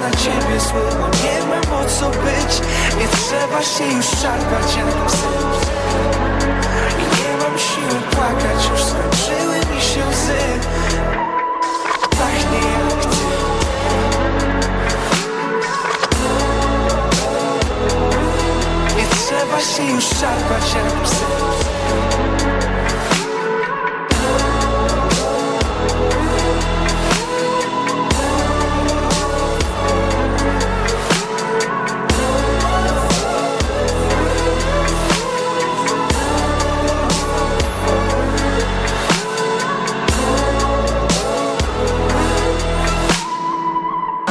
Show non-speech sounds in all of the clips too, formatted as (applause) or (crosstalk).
na ciebie zły Bo nie ma po co być. Nie trzeba się już szarpać jak psy I nie mam siły płakać Już skończyły mi się łzy. Pachnie jak ty. Nie trzeba się już szarpać jak psy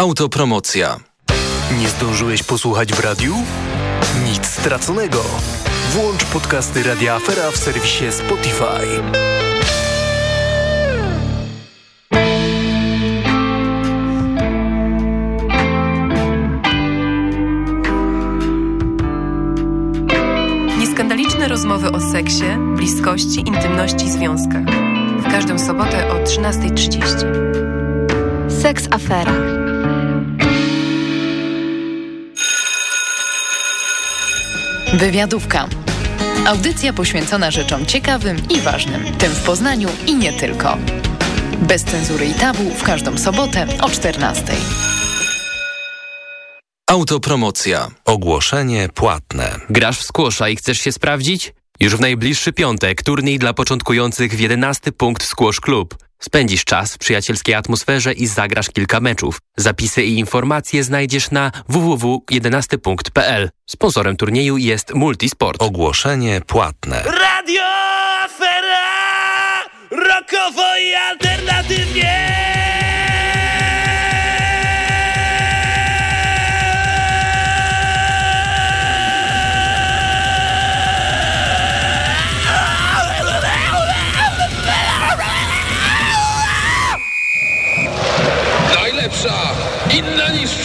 Autopromocja. Nie zdążyłeś posłuchać w radiu? Nic straconego. Włącz podcasty Radia Afera w serwisie Spotify. Nieskandaliczne rozmowy o seksie, bliskości, intymności i związkach. W każdą sobotę o 13.30. Seks Afera. Wywiadówka. Audycja poświęcona rzeczom ciekawym i ważnym, tym w Poznaniu i nie tylko. Bez cenzury i tabu w każdą sobotę o 14. Autopromocja. Ogłoszenie płatne. Grasz w skłosza i chcesz się sprawdzić? Już w najbliższy piątek turniej dla początkujących w 11 punkt Squash Club. Spędzisz czas w przyjacielskiej atmosferze i zagrasz kilka meczów. Zapisy i informacje znajdziesz na www.11punkt.pl. Sponsorem turnieju jest Multisport. Ogłoszenie płatne. Radio Afera! Rokowo i alternatywnie!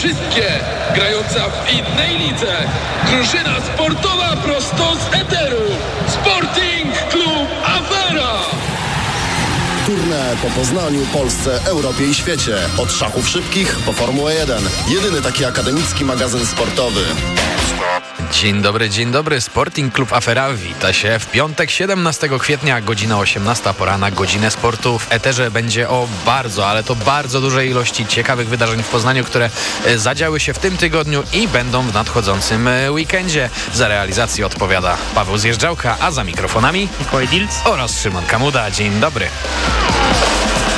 Wszystkie, grająca w innej lidze. Drużyna sportowa prosto po Poznaniu, Polsce, Europie i świecie. Od szachów szybkich po Formułę 1. Jedyny taki akademicki magazyn sportowy. Dzień dobry, dzień dobry. Sporting Klub Afera wita się w piątek 17 kwietnia, godzina 18 pora na godzinę sportu. W Eterze będzie o bardzo, ale to bardzo dużej ilości ciekawych wydarzeń w Poznaniu, które e, zadziały się w tym tygodniu i będą w nadchodzącym e, weekendzie. Za realizację odpowiada Paweł Zjeżdżałka, a za mikrofonami Mikołaj Dilc oraz Szymon Kamuda. Dzień dobry. Thank you.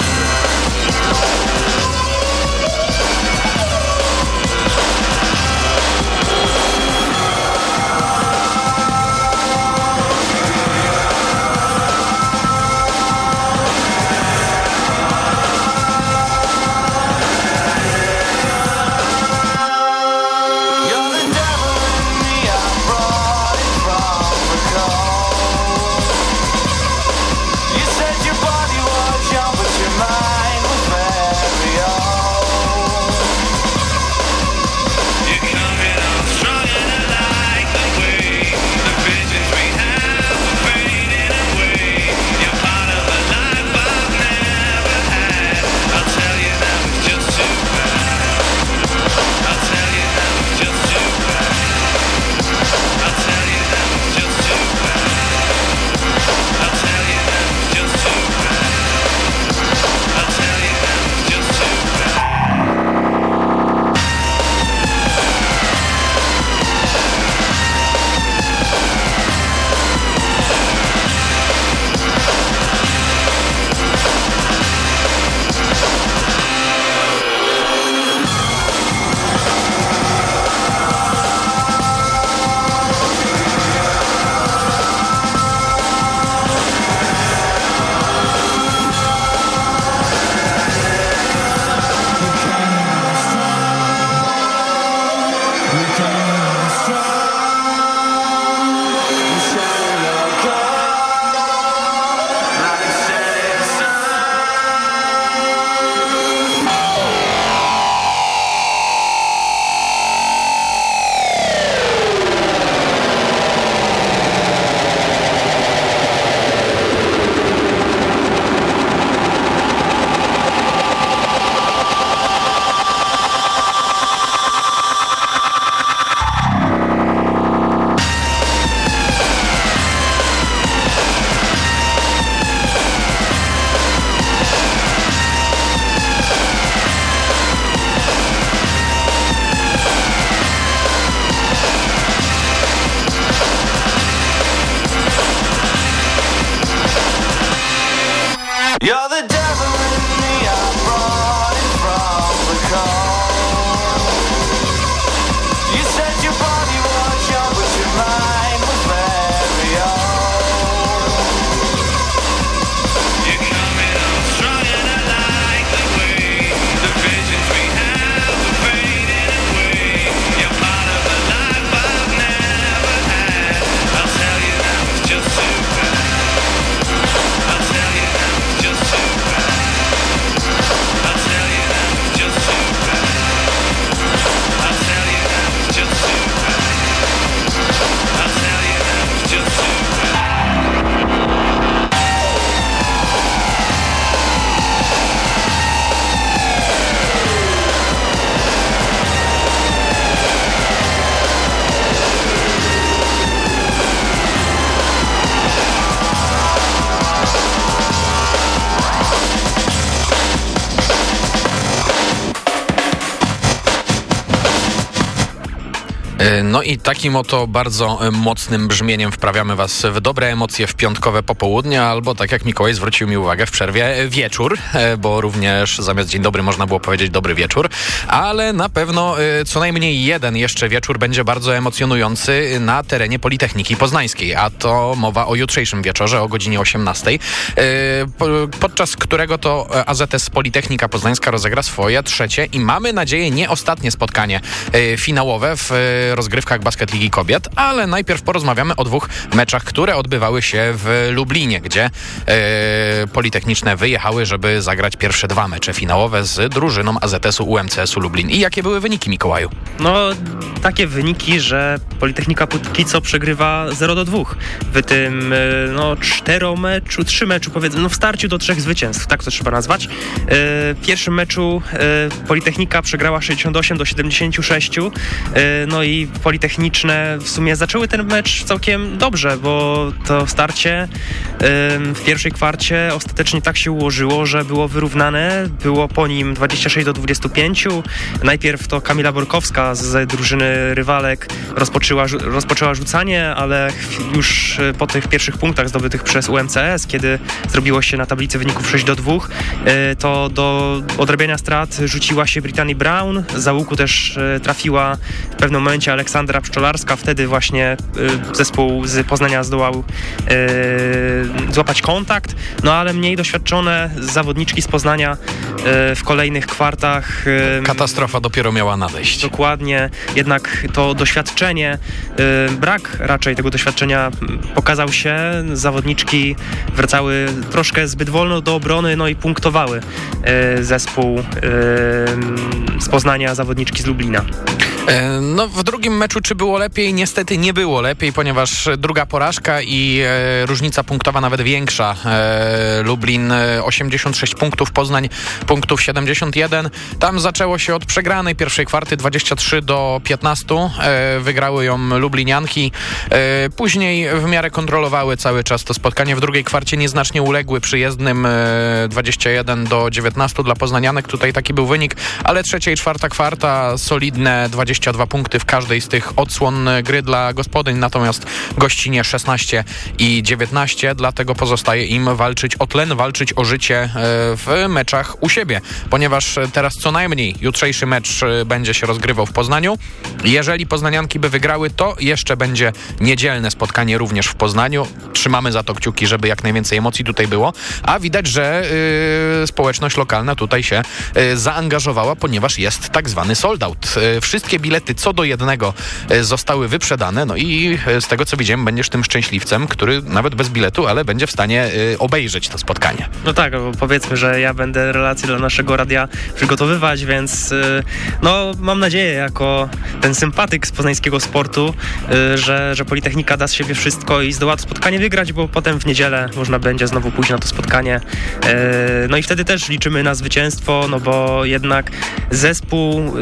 I takim oto bardzo e, mocnym brzmieniem wprawiamy Was w dobre emocje w piątkowe popołudnie, albo tak jak Mikołaj zwrócił mi uwagę w przerwie, e, wieczór, e, bo również zamiast dzień dobry można było powiedzieć dobry wieczór, ale na pewno co najmniej jeden jeszcze wieczór będzie bardzo emocjonujący na terenie Politechniki Poznańskiej, a to mowa o jutrzejszym wieczorze o godzinie 18, e, po- podczas którego to AZS Politechnika Poznańska rozegra swoje trzecie i mamy nadzieję nie ostatnie spotkanie finałowe w e, rozgrywkach Basket Ligi Kobiet, ale najpierw porozmawiamy o dwóch meczach, które odbywały się w Lublinie, gdzie e, Politechniczne wyjechały, żeby zagrać pierwsze dwa mecze finałowe z drużyną AZS-u UMCS-u Lublin. I jakie były wyniki, Mikołaju? No, takie wyniki, że Politechnika póki co przegrywa 0 do 2 w tym, e, no, czteromeczu, trzy meczu powiedzmy, no w starciu do trzech zwycięstw, tak to trzeba nazwać. E, W pierwszym meczu e, Politechnika przegrała 68 do 76, e, no i Politechniczne w sumie zaczęły ten mecz całkiem dobrze, bo to starcie w pierwszej kwarcie ostatecznie tak się ułożyło, że było wyrównane, było po nim 26 do 25. Najpierw to Kamila Borkowska z drużyny rywalek rozpoczęła, rozpoczęła rzucanie, ale już e, po tych pierwszych punktach zdobytych przez UMCS, kiedy zrobiło się na tablicy wyników 6 do 2, e, to do odrabiania strat rzuciła się Brittany Brown. Za łuku też e, trafiła w pewnym momencie Aleksandra Pszczolarska. Wtedy właśnie e, zespół z Poznania zdołał e, złapać kontakt, no ale mniej doświadczone zawodniczki z Poznania e, w kolejnych kwartach Katastrofa dopiero miała nadejść. Dokładnie, jednak to doświadczenie, y, brak raczej tego doświadczenia pokazał się. Zawodniczki wracały troszkę zbyt wolno do obrony, no i punktowały y, zespół y, z Poznania, zawodniczki z Lublina. E, No, w drugim meczu czy było lepiej? Niestety nie było lepiej, ponieważ druga porażka i e, różnica punktowa nawet większa. E, Lublin e, 86 punktów, Poznań punktów 71. Tam zaczęło się od przegranej pierwszej kwarty 23 do 15. E, wygrały ją Lublinianki. E, później w miarę kontrolowały cały czas to spotkanie. W drugiej kwarcie nieznacznie uległy przyjezdnym e, 21 do 19 dla Poznanianek. Tutaj taki był wynik, ale trzecia i czwarta kwarta solidne 22 punkty w każdej z tych odsłon gry dla gospodyń, natomiast gościnie 16 i 19, dlatego pozostaje im walczyć o tlen, walczyć o życie e, w meczach u siebie, ponieważ teraz co najmniej jutrzejszy mecz e, będzie się rozgrywał w Poznaniu. Jeżeli poznanianki by wygrały, to jeszcze będzie niedzielne spotkanie również w Poznaniu. Trzymamy za to kciuki, żeby jak najwięcej emocji tutaj było, a widać, że y, społeczność lokalna tutaj się y, zaangażowała, ponieważ jest tak zwany sold out. Y, wszystkie bilety co do jednego zostały wyprzedane, no i y, z tego co widziałem, będziesz tym szczęśliwcem, który nawet bez biletu, ale będzie w stanie y, obejrzeć to spotkanie. No tak, bo powiedzmy, że ja będę relacje dla naszego radia przygotowywać, więc no mam nadzieję jako ten sympatyk z poznańskiego sportu, że, że Politechnika da z siebie wszystko i zdoła to spotkanie wygrać, bo potem w niedzielę można będzie znowu pójść na to spotkanie. No i wtedy też liczymy na zwycięstwo, no bo jednak zespół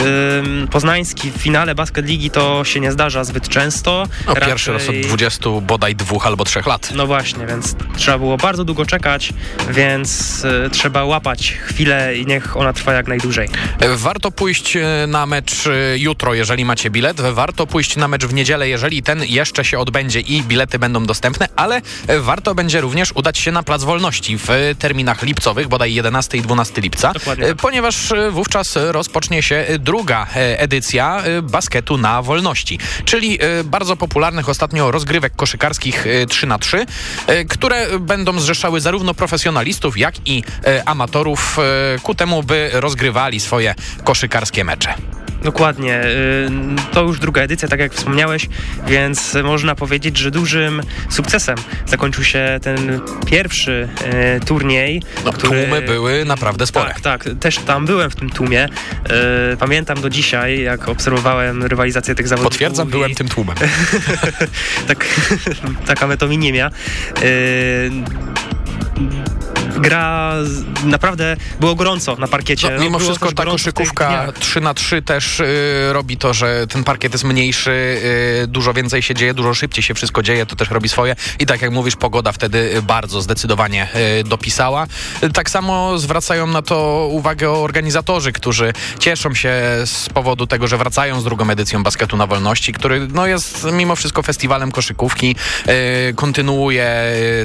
poznański w finale basket ligi to się nie zdarza zbyt często. No, pierwszy raz od 20 bodaj dwóch albo trzech lat. No właśnie, więc trzeba było bardzo długo czekać, więc y, trzeba łapać chwilę i niech ona trwa jak najdłużej. Warto pójść e, na mecz e, jutro, jeżeli macie bilet. Warto pójść na mecz w niedzielę, jeżeli ten jeszcze się odbędzie i bilety będą dostępne, ale e, warto będzie również udać się na Plac Wolności w terminach lipcowych, bodaj 11 i 12 lipca, Dokładnie e, tak. ponieważ e, wówczas rozpocznie się druga e, edycja e, basketu na wolności, czyli e, bardzo popularnych ostatnio rozgrywek koszykarskich e, 3 na 3 e, które będą zrzeszały zarówno profesjonalistów, jak i e, amatorów e, ku temu, by rozgrywali swoje koszykarskie mecze. Dokładnie. y, To już druga edycja, tak jak wspomniałeś, więc można powiedzieć, że dużym sukcesem zakończył się ten pierwszy y, turniej. No, tłumy były naprawdę spore. Tak, tak. Też tam byłem w tym tłumie. Y, Pamiętam do dzisiaj, jak obserwowałem rywalizację tych zawodników. Potwierdzam, i- byłem tym tłumem. (laughs) tak, (laughs) taka metonimia. Gra naprawdę było gorąco na parkiecie. No, mimo było wszystko ta koszykówka dniach. 3 na 3 też y, robi to, że ten parkiet jest mniejszy, y, dużo więcej się dzieje, dużo szybciej się wszystko dzieje, to też robi swoje i tak jak mówisz, pogoda wtedy bardzo zdecydowanie y, dopisała. Tak samo zwracają na to uwagę organizatorzy, którzy cieszą się z powodu tego, że wracają z drugą edycją Basketu na Wolności, który no, jest mimo wszystko festiwalem koszykówki, kontynuuje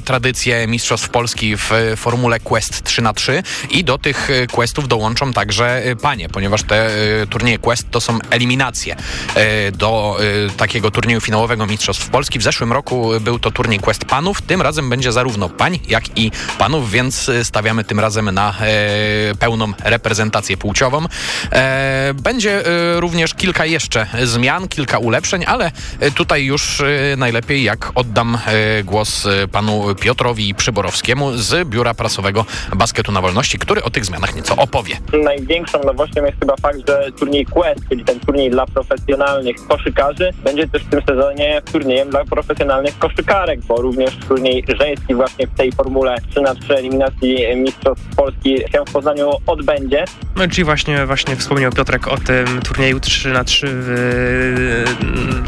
tradycję Mistrzostw Polski w y, formule Quest 3 na 3 i do tych y, questów dołączą także y, panie, ponieważ te turnieje Quest to są eliminacje do takiego turnieju finałowego Mistrzostw Polski. W zeszłym roku był to turniej Quest panów, tym razem będzie zarówno pań, jak i panów, więc stawiamy tym razem na pełną reprezentację płciową. E, Będzie również kilka jeszcze zmian, kilka ulepszeń, ale tutaj już najlepiej jak oddam głos panu Piotrowi Przyborowskiemu z Biura Prasowego Basketu na Wolności, który o tych zmianach nieco opowie. Największą nowością jest chyba fakt, że turniej Quest, czyli ten turniej dla profesjonalnych koszykarzy, będzie też w tym sezonie turniejem dla profesjonalnych koszykarek, bo również turniej żeński właśnie w tej formule 3 na 3 eliminacji Mistrzostw Polski się w Poznaniu odbędzie. No czyli właśnie, właśnie wspomniał Piotrek o tym turnieju 3 na 3 w,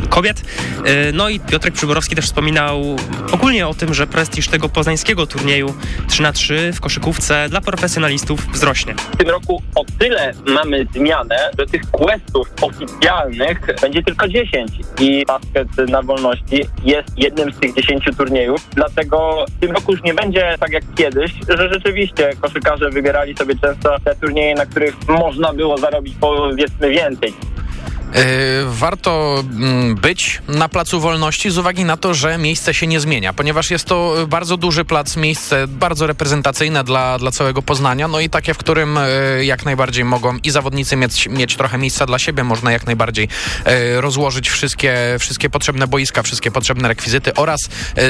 kobiet. Y, No i Piotrek Przyborowski też wspominał ogólnie o tym, że prestiż tego poznańskiego turnieju 3 na 3 w koszykówce dla profesjonalistów wzrośnie. W tym roku o tyle mamy zmianę, że tych questów oficjalnych będzie tylko 10 i basket na wolności jest jednym z tych 10 turniejów, dlatego w tym roku już nie będzie tak jak kiedyś, że rzeczywiście koszykarze wybierali sobie często te turnieje, na których można było zarobić powiedzmy więcej. Yy, warto mm, być na Placu Wolności z uwagi na to, że miejsce się nie zmienia, ponieważ jest to bardzo duży plac, miejsce bardzo reprezentacyjne dla, dla całego Poznania, no i takie, w którym yy, jak najbardziej mogą i zawodnicy mieć, mieć trochę miejsca dla siebie, można jak najbardziej yy, rozłożyć wszystkie, wszystkie potrzebne boiska, wszystkie potrzebne rekwizyty oraz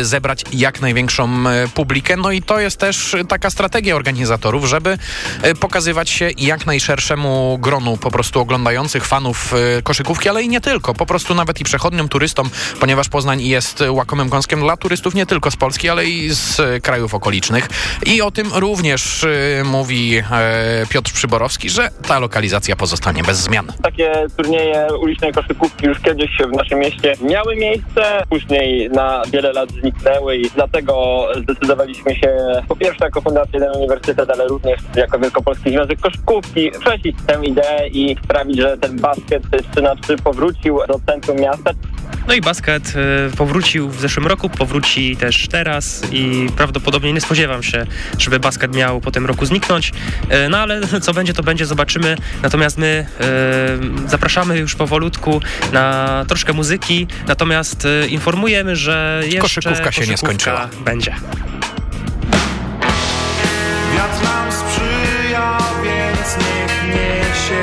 zebrać jak największą publikę, no i to jest też taka strategia organizatorów, żeby pokazywać się jak najszerszemu gronu po prostu oglądających fanów koszykówki, ale i nie tylko, po prostu nawet i przechodniom, turystom, ponieważ Poznań jest łakomym kąskiem dla turystów nie tylko z Polski, ale i z e, krajów okolicznych. I o tym również e, mówi e, Piotr Przyborowski, że ta lokalizacja pozostanie bez zmian. Takie turnieje ulicznej koszykówki już kiedyś w naszym mieście miały miejsce, później na wiele lat zniknęły i dlatego zdecydowaliśmy się po pierwsze jako Fundacja Jeden Uniwersytet, ale również jako Wielkopolski Związek Koszykówki przejść tę ideę i sprawić, że ten basket 3 na 3 powrócił do centrum miasta. No i basket y, powrócił w zeszłym roku, powróci też teraz i prawdopodobnie nie spodziewam się, żeby basket miał po tym roku zniknąć. Y, No ale (laughs) co będzie, to będzie, zobaczymy. Natomiast my y, zapraszamy już powolutku na troszkę muzyki, natomiast informujemy, że jeszcze Koszykówka się nie skończyła. będzie. Wiatr nam sprzyja, więc niech niesie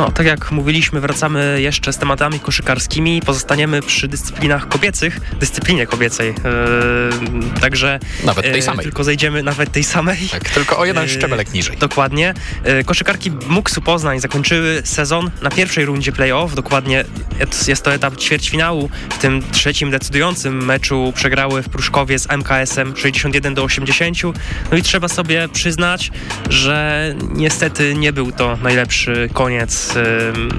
No, tak jak mówiliśmy, wracamy jeszcze z tematami koszykarskimi, pozostaniemy przy dyscyplinach kobiecych, dyscyplinie kobiecej. Yy, także... Nawet tej yy, samej. Tylko zejdziemy nawet tej samej. Tak, tylko o jeden Yy, szczebelek niżej. Dokładnie. Koszykarki Muksu Poznań zakończyły sezon na pierwszej rundzie playoff. Dokładnie jest- to etap ćwierćfinału. W tym trzecim decydującym meczu przegrały w Pruszkowie z MKS-em 61 do 80. No i trzeba sobie przyznać, że niestety nie był to najlepszy koniec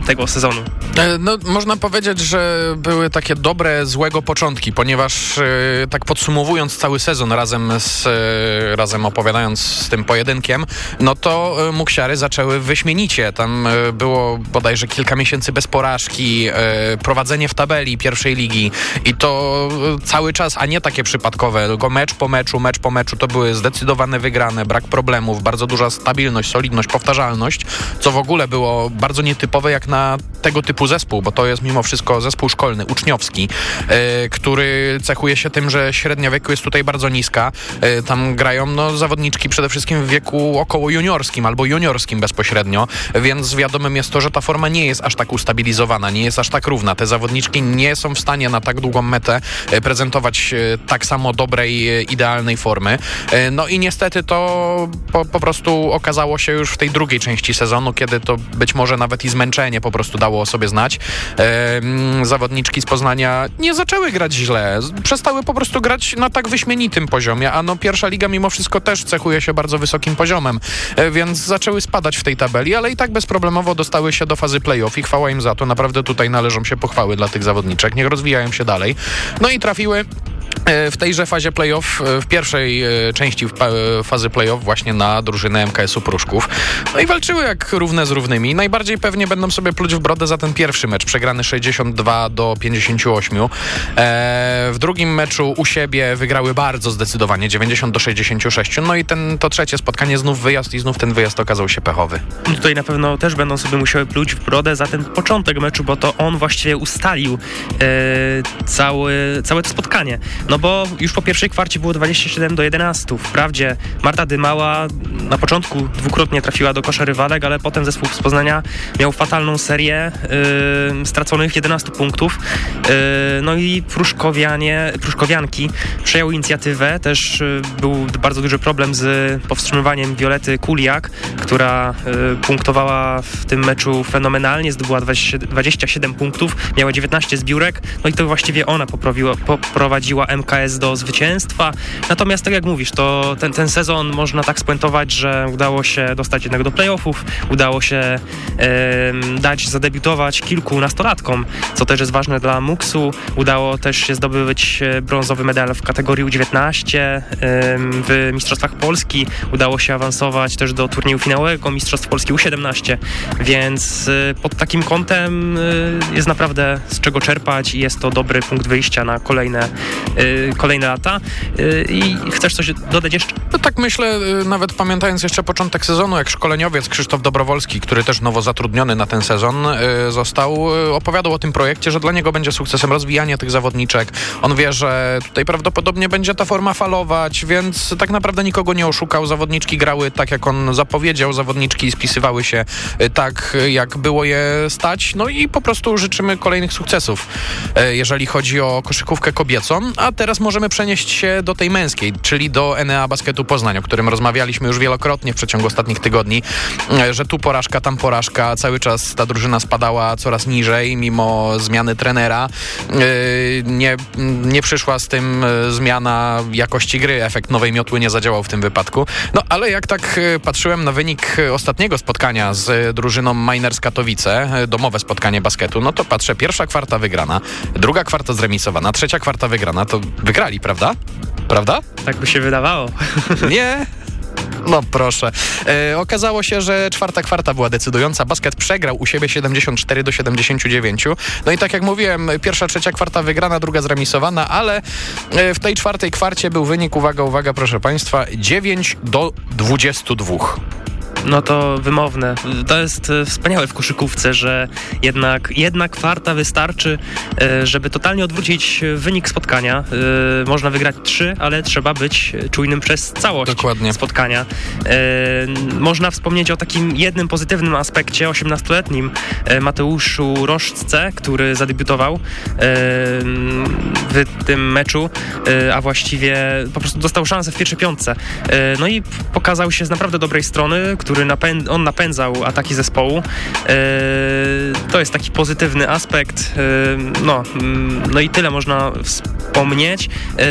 tego sezonu. E, No, można powiedzieć, że były takie dobre, złego początki, ponieważ e, tak podsumowując cały sezon razem z, e, razem opowiadając z tym pojedynkiem, no to Muksiary zaczęły wyśmienicie. Tam było bodajże kilka miesięcy bez porażki, prowadzenie w tabeli pierwszej ligi i to cały czas, a nie takie przypadkowe, tylko mecz po meczu, mecz po meczu, to były zdecydowane wygrane, brak problemów, bardzo duża stabilność, solidność, powtarzalność, co w ogóle było bardzo nietypowe jak na tego typu zespół, bo to jest mimo wszystko zespół szkolny, uczniowski, e, który cechuje się tym, że średnia wieku jest tutaj bardzo niska. E, tam grają no, zawodniczki przede wszystkim w wieku około juniorskim albo juniorskim bezpośrednio, więc wiadomym jest to, że ta forma nie jest aż tak ustabilizowana, nie jest aż tak równa. Te zawodniczki nie są w stanie na tak długą metę e, prezentować tak samo dobrej, idealnej formy. No i niestety to po, po prostu okazało się już w tej drugiej części sezonu, kiedy to być może nawet i zmęczenie po prostu dało o sobie znać. Zawodniczki z Poznania nie zaczęły grać źle, przestały po prostu grać na tak wyśmienitym poziomie, a no pierwsza liga mimo wszystko też cechuje się bardzo wysokim poziomem, e, więc zaczęły spadać w tej tabeli, ale i tak bezproblemowo dostały się do fazy playoff i chwała im za to. Naprawdę tutaj należą się pochwały dla tych zawodniczek, niech rozwijają się dalej. No i trafiły w tejże fazie playoff, e, w pierwszej e, części e, fazy playoff właśnie na drużynę MKS-u Pruszków. No i walczyły jak równe z równymi. Najbardziej pewnie będą sobie pluć w brodę za ten pierwszy mecz, przegrany 62 do 58. E, w drugim meczu u siebie wygrały bardzo zdecydowanie, 90 do 66. No i ten, to trzecie spotkanie znów wyjazd i znów ten wyjazd okazał się pechowy. Tutaj na pewno też będą sobie musiały pluć w brodę za ten początek meczu, bo to on właściwie ustalił e, cały, całe to spotkanie. No bo już po pierwszej kwarcie było 27 do 11. Wprawdzie Marta Dymała na początku dwukrotnie trafiła do kosza rywalek, ale potem zespół z Poznania miał fatalną serię e, straconych 11 punktów. E, no i Pruszkowianie, Pruszkowianki przejęły inicjatywę. Też e, był bardzo duży problem z powstrzymywaniem Violety Kuliak, która e, punktowała w tym meczu fenomenalnie, zdobyła 20, 27 punktów, miała 19 zbiórek, no i to właściwie ona poprowadziła MKS do zwycięstwa. Natomiast tak jak mówisz, to ten, ten sezon można tak spuentować, że udało się dostać jednak do playoffów, udało się em, dać zadebiutować kilku nastolatkom, co też jest ważne dla Muksu. Udało też się zdobyć e, brązowy medal w kategorii U19 em, w Mistrzostwach Polski. Udało się awansować też do turnieju finałowego Mistrzostw Polski U17, więc e, pod takim kątem e, jest naprawdę z czego czerpać i jest to dobry punkt wyjścia na kolejne, kolejne lata. E, I chcesz coś dodać jeszcze? No tak myślę, y, nawet pamiętając jeszcze początek sezonu, jak szkoleniowiec Krzysztof Dobrowolski, który też nowo zatrudniony na ten sezon y, został, y, opowiadał o tym projekcie, że dla niego będzie sukcesem rozwijanie tych zawodniczek. On wie, że tutaj prawdopodobnie będzie ta forma falować, więc tak naprawdę nikogo nie oszukał. Zawodniczki grały tak, jak on zapowiedział, zawodniczki spisywały się y, tak, y, jak było je stać. No i po prostu życzymy kolejnych sukcesów, y, jeżeli chodzi o koszykówkę kobiecą. A teraz możemy przenieść się do tej męskiej, czyli do Enea Basketu Poznań, o którym rozmawialiśmy już wielokrotnie w przeciągu ostatnich tygodni, e, że tu porażka, tam porażka, cały czas ta drużyna spadała coraz niżej, mimo zmiany trenera. E, Nie, nie przyszła z tym e, zmiana jakości gry, efekt nowej miotły nie zadziałał w tym wypadku. No ale jak tak patrzyłem na wynik ostatniego spotkania z drużyną Miners Katowice, domowe spotkanie basketu, no to patrzę, pierwsza kwarta wygrana, druga kwarta zremisowana, trzecia kwarta wygrana, to wygrali, prawda? Prawda? Tak by się wydawało. (laughs) Nie? No proszę. E, okazało się, że czwarta kwarta była decydująca. Basket przegrał u siebie 74 do 79. No i tak jak mówiłem, pierwsza, trzecia kwarta wygrana, druga zremisowana, ale e, w tej czwartej kwarcie był wynik, uwaga, uwaga, proszę Państwa, 9 do 22. no to wymowne. To jest e, wspaniałe w koszykówce, że jednak jedna kwarta wystarczy, e, żeby totalnie odwrócić wynik spotkania. E, Można wygrać trzy, ale trzeba być czujnym przez całość Dokładnie. spotkania. Można wspomnieć o takim jednym pozytywnym aspekcie, 18-letnim e, Mateuszu Roszczce, który zadebiutował w tym meczu, a właściwie po prostu dostał szansę w pierwszej piątce. No i pokazał się z naprawdę dobrej strony, który napę- on napędzał ataki zespołu. E, To jest taki pozytywny aspekt. E, No, mm, no i tyle można wspomnieć. E,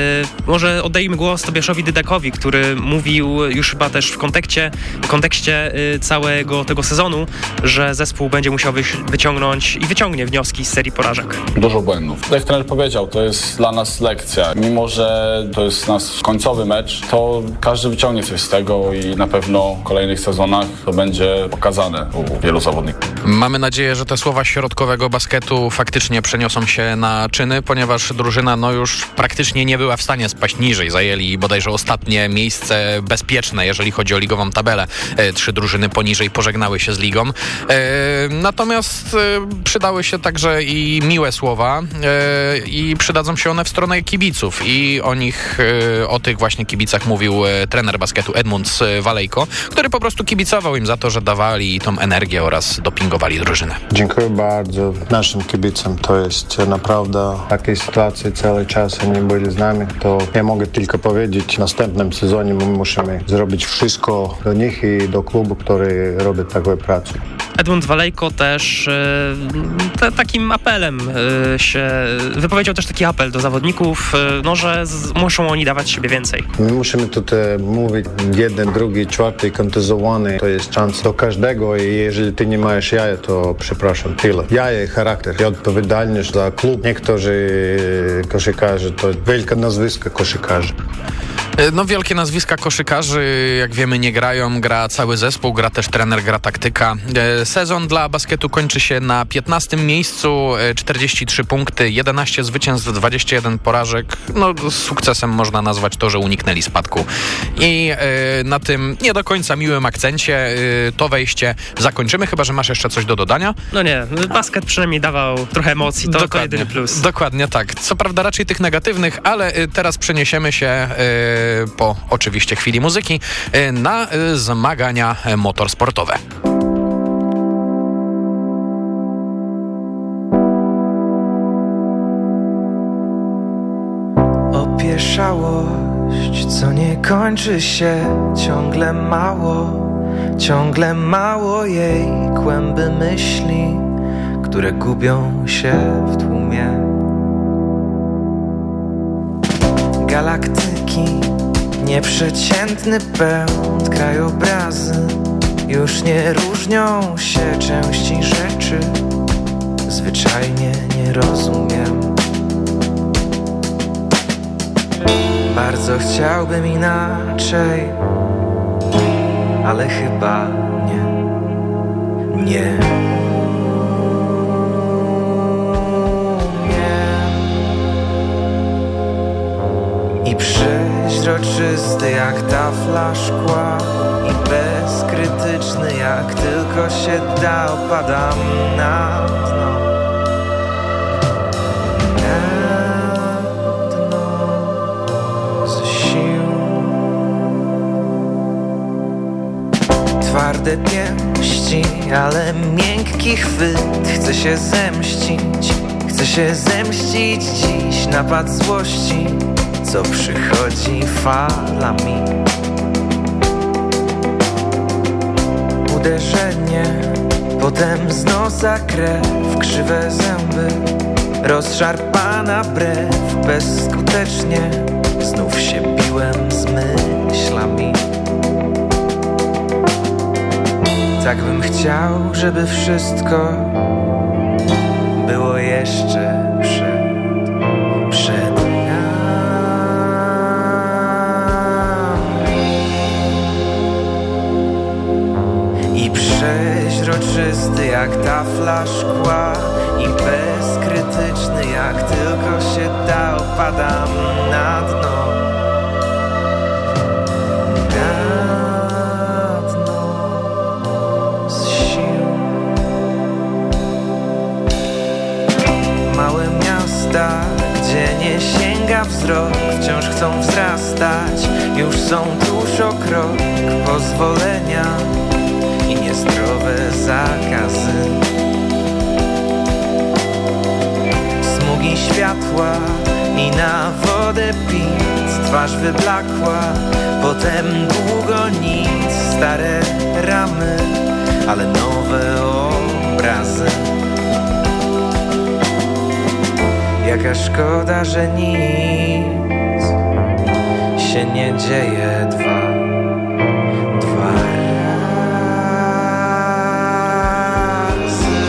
Może oddajmy głos Tobiaszowi Dydakowi, który mówił już chyba też w kontekście, kontekście całego tego sezonu, że zespół będzie musiał wyciągnąć i wyciągnie wnioski z serii porażek. Dużo błędów. Jak trener powiedział, to jest dla nas lekcja. Mimo, że to jest nasz końcowy mecz, to każdy wyciągnie coś z tego i na pewno kolejnych sezonach to będzie pokazane u wielu zawodników. Mamy nadzieję, że te słowa środkowego basketu faktycznie przeniosą się na czyny, ponieważ drużyna no już praktycznie nie była w stanie spaść niżej. Zajęli bodajże ostatnie miejsce bezpieczne, jeżeli chodzi o ligową tabelę. E, Trzy drużyny poniżej pożegnały się z ligą. E, Natomiast e, przydały się także i miłe słowa i przydadzą się one w stronę kibiców i o nich, o tych właśnie kibicach mówił trener basketu Edmund Walejko, który po prostu kibicował im za to, że dawali tą energię oraz dopingowali drużynę. Dziękuję bardzo naszym kibicom. To jest naprawdę takie sytuacje cały czas oni byli z nami. To ja mogę tylko powiedzieć, w następnym sezonie my musimy zrobić wszystko do nich i do klubu, który robi taką pracę. Edmund Walejko też e, te, takim apelem e, się wypowiedział też taki apel do zawodników, e, no, że z, muszą oni dawać siebie więcej. My musimy tutaj mówić jeden, drugi, czwarty kontuzowany. To jest szans do każdego i jeżeli ty nie masz jaja, to przepraszam, tyle. Jaja i charakter i odpowiedzialność za klub. Niektórzy koszykarze to wielkie nazwisko koszykarzy. E, No wielkie nazwiska koszykarzy, jak wiemy, nie grają, gra cały zespół, gra też trener, gra taktyka. E, Sezon dla basketu kończy się na 15 miejscu, e, 43 punkty, 11 zwycięstw, 21 porażek. No sukcesem można nazwać to, że uniknęli spadku. I e, na tym nie do końca miłym akcencie e, to wejście zakończymy, chyba że masz jeszcze coś do dodania. No nie, basket przynajmniej dawał trochę emocji, to, to jedyny plus. Dokładnie tak. Co prawda raczej tych negatywnych, ale y, teraz przeniesiemy się y, po oczywiście chwili muzyki y, na y, zmagania y, motorsportowe. Opieszałość, co nie kończy się, ciągle mało, ciągle mało jej kłęby myśli, które gubią się w tłumie. Galaktyki, nieprzeciętny pęd, krajobrazy już nie różnią się części rzeczy, zwyczajnie nie rozumiem. Bardzo chciałbym inaczej, ale chyba nie. Nie. Nie. I przeźroczysty jak tafla szkła I bezkrytyczny jak tylko się da Opadam na Twarde pięści, ale miękki chwyt Chcę się zemścić, chcę się zemścić dziś Napad złości, co przychodzi falami. Uderzenie, potem z nosa krew Krzywe zęby, rozszarpana brew. Bezskutecznie znów się biłem z myślami Tak bym chciał, żeby wszystko było jeszcze przed, przed nami. I przeźroczysty jak tafla szkła I bezkrytyczny jak tylko się da Opadam na dno nie sięga wzrok Wciąż chcą wzrastać. Już są tuż o krok Pozwolenia I niezdrowe zakazy. Smugi światła I na wodę pic Twarz wyblakła Potem długo nic Stare ramy Ale nowe obrazy Jaka szkoda, że nic się nie dzieje dwa, dwa razy.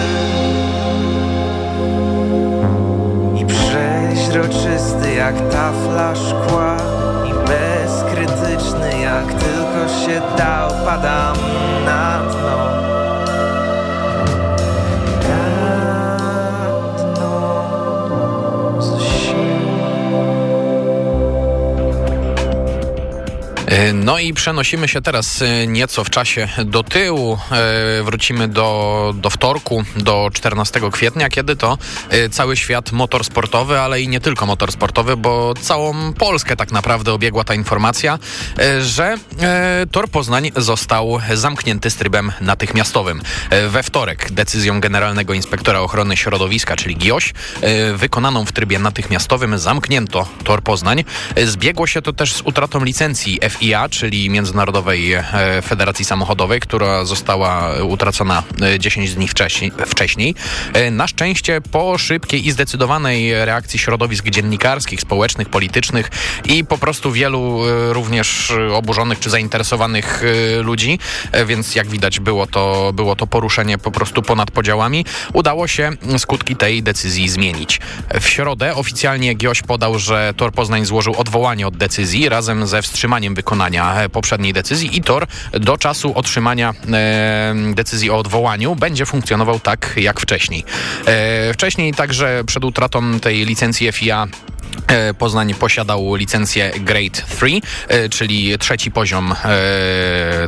I przeźroczysty jak tafla szkła i bezkrytyczny jak tylko się dał, padam na dno. No i przenosimy się teraz e, nieco w czasie do tyłu. E, Wrócimy do, do wtorku, do 14 kwietnia, kiedy to e, cały świat motorsportowy, ale i nie tylko motorsportowy, bo całą Polskę tak naprawdę obiegła ta informacja, że Tor Poznań został zamknięty z trybem natychmiastowym. We wtorek decyzją Generalnego Inspektora Ochrony Środowiska, czyli GIOŚ, wykonaną w trybie natychmiastowym zamknięto Tor Poznań. Zbiegło się to też z utratą licencji FIA, czyli Międzynarodowej e, Federacji Samochodowej, która została utracona e, 10 dni wcześniej. E, Na szczęście po szybkiej i zdecydowanej reakcji środowisk dziennikarskich, społecznych, politycznych i po prostu wielu e, również e, oburzonych czy zainteresowanych e, ludzi, e, więc jak widać było to, było to poruszenie po prostu ponad podziałami, udało się skutki tej decyzji zmienić. W środę oficjalnie GIOŚ podał, że Tor Poznań złożył odwołanie od decyzji razem ze wstrzymaniem wykonania e, poprzedniej decyzji i Tor do czasu otrzymania decyzji o odwołaniu będzie funkcjonował tak jak wcześniej. E, wcześniej także przed utratą tej licencji FIA e, Poznań posiadał licencję Grade 3, e, czyli trzeci poziom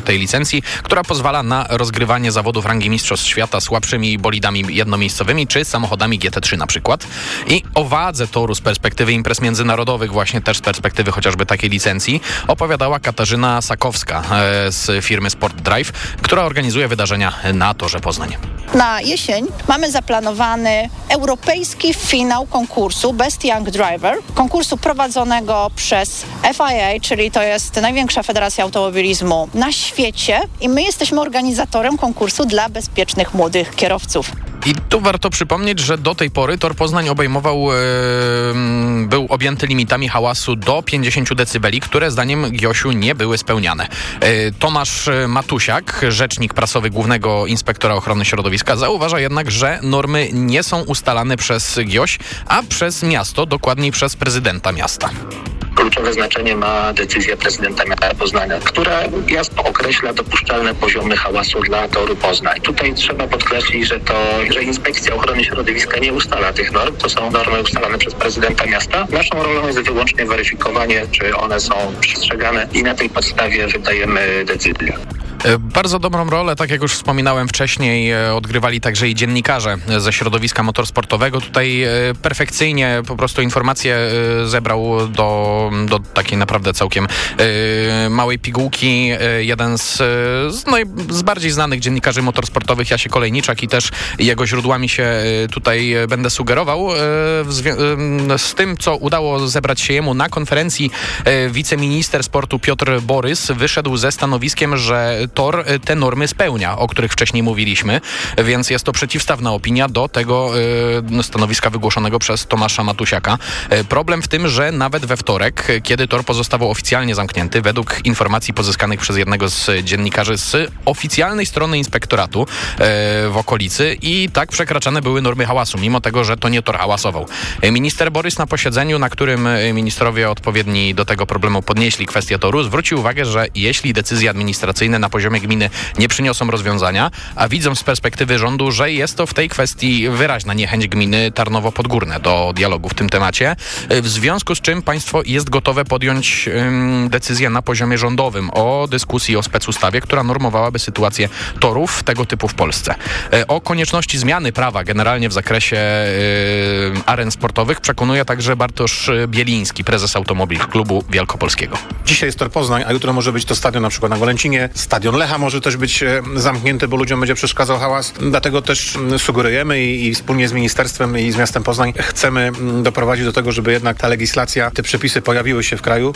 tej licencji, która pozwala na rozgrywanie zawodów rangi Mistrzostw Świata słabszymi bolidami jednomiejscowymi czy samochodami GT3 na przykład. I o wadze toru z perspektywy imprez międzynarodowych, właśnie też z perspektywy chociażby takiej licencji, opowiadała Katarzyna Sakowska e, z firmy Sport Drive, która organizuje wydarzenia na torze Poznań. Na jesień mamy zaplanowany europejski finał konkursu Best Young Driver, konkursu prowadzonego przez FIA, czyli to jest największa federacja automobilizmu na świecie i my jesteśmy organizatorem konkursu dla bezpiecznych młodych kierowców. I tu warto przypomnieć, że do tej pory Tor Poznań obejmował, m, był objęty limitami hałasu do 50 decybeli, które zdaniem Giosiu nie były spełniane. E, Tomasz e, Matusiak, rzecznik prasowy Głównego Inspektora Ochrony Środowiska, zauważa jednak, że normy nie są ustalane przez Gioś, a przez miasto, dokładniej przez prezydenta miasta. Kluczowe znaczenie ma decyzja prezydenta miasta Poznania, która jasno określa dopuszczalne poziomy hałasu dla toru Poznań. Tutaj trzeba podkreślić, że to, że Inspekcja Ochrony Środowiska nie ustala tych norm, to są normy ustalane przez prezydenta miasta. Naszą rolą jest wyłącznie weryfikowanie, czy one są przestrzegane i na tej podstawie wydajemy decyzję. E, Bardzo dobrą rolę, tak jak już wspominałem wcześniej, e, odgrywali także i dziennikarze ze środowiska motorsportowego. Tutaj e, perfekcyjnie po prostu informacje zebrał do, do takiej naprawdę całkiem małej pigułki. Jeden z, e, z, bardziej znanych dziennikarzy motorsportowych, Jasie Kolejniczak i też jego źródłami się tutaj będę sugerował. Z tym, co udało zebrać się jemu na konferencji, wiceminister sportu Piotr Borys wyszedł ze stanowiskiem, że tor e, te normy spełnia, o których wcześniej mówiliśmy, więc jest to przeciwstawna opinia do tego e, stanowiska wygłoszonego przez Tomasza Matusiaka. E, Problem w tym, że nawet we wtorek, kiedy tor pozostawał oficjalnie zamknięty, według informacji pozyskanych przez jednego z dziennikarzy z oficjalnej strony inspektoratu w okolicy i tak przekraczane były normy hałasu, mimo tego, że to nie tor hałasował. Minister Borys na posiedzeniu, na którym ministrowie odpowiedni do tego problemu podnieśli kwestię toru, zwrócił uwagę, że jeśli decyzje administracyjne na poziomie poziomie gminy nie przyniosą rozwiązania, a widzą z perspektywy rządu, że jest to w tej kwestii wyraźna niechęć gminy Tarnowo-Podgórne do dialogu w tym temacie, w związku z czym państwo jest gotowe podjąć ym, decyzję na poziomie rządowym o dyskusji o specustawie, która normowałaby sytuację torów tego typu w Polsce. E, O konieczności zmiany prawa generalnie w zakresie y, aren sportowych przekonuje także Bartosz Bieliński, prezes Automobil Klubu Wielkopolskiego. Dzisiaj jest Tor Poznań, a jutro może być to stadion na przykład na Walęcinie. Stadion Lecha może też być e, zamknięty, bo ludziom będzie przeszkadzał hałas. Dlatego też mm, sugerujemy i, i wspólnie z ministerstwem i z miastem Poznań chcemy mm, doprowadzić do tego, żeby jednak ta legislacja, te przepisy pojawiły się w kraju.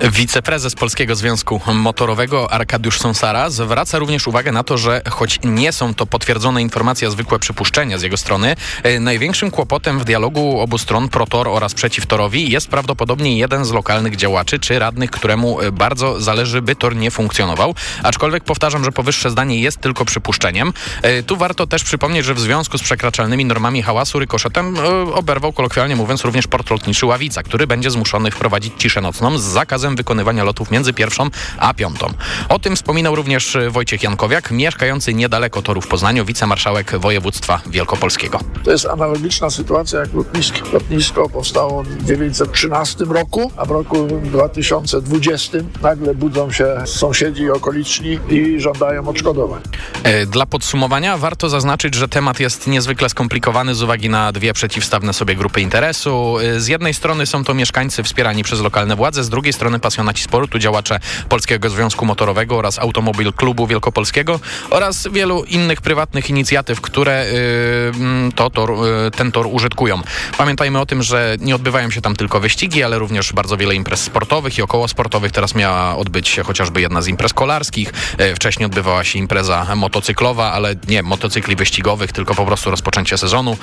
Wiceprezes Polskiego Związku Motorowego Arkadiusz Sonsara zwraca również uwagę na to, że choć nie są to potwierdzone informacje, a zwykłe przypuszczenia z jego strony, e, największym kłopotem w dialogu obu stron pro-tor oraz przeciw torowi jest prawdopodobnie jeden z lokalnych działaczy czy radnych, któremu e, bardzo zależy, by tor nie funkcjonował. Aczkolwiek powtarzam, że powyższe zdanie jest tylko przypuszczeniem. E, Tu warto też przypomnieć, że w związku z przekraczalnymi normami hałasu rykoszetem oberwał kolokwialnie mówiąc również port lotniczy Ławica, który będzie zmuszony wprowadzić ciszę nocną z zakazem wykonywania lotów między pierwszą a piątą. O tym wspominał również e, Wojciech Jankowiak, mieszkający niedaleko toru w Poznaniu, wicemarszałek województwa wielkopolskiego. To jest analogiczna sytuacja jak lotnisko. Lotnisko powstało w 1913 roku, a w roku 2020 nagle budzą się sąsiedzi okoliczni i żądają odszkodowań. E, Dla podsumowania warto zaznaczyć, że temat jest niezwykle skomplikowany z uwagi na dwie przeciwstawne sobie grupy interesu. E, Z jednej strony są to mieszkańcy wspierani przez lokalne władze, z drugiej strony pasjonaci sportu, działacze Polskiego Związku Motorowego oraz Automobil Klubu Wielkopolskiego oraz wielu innych prywatnych inicjatyw, które y, mm, to tor, y, ten tor użytkują. Pamiętajmy o tym, że nie odbywają się tam tylko wyścigi, ale również bardzo wiele imprez sportowych i około sportowych. Teraz miała odbyć się chociażby jedna z imprez kolarskich. E, Wcześniej odbywała się impreza motocyklowa, ale nie motocykli wyścigowych, tylko po prostu rozpoczęcie sezonu.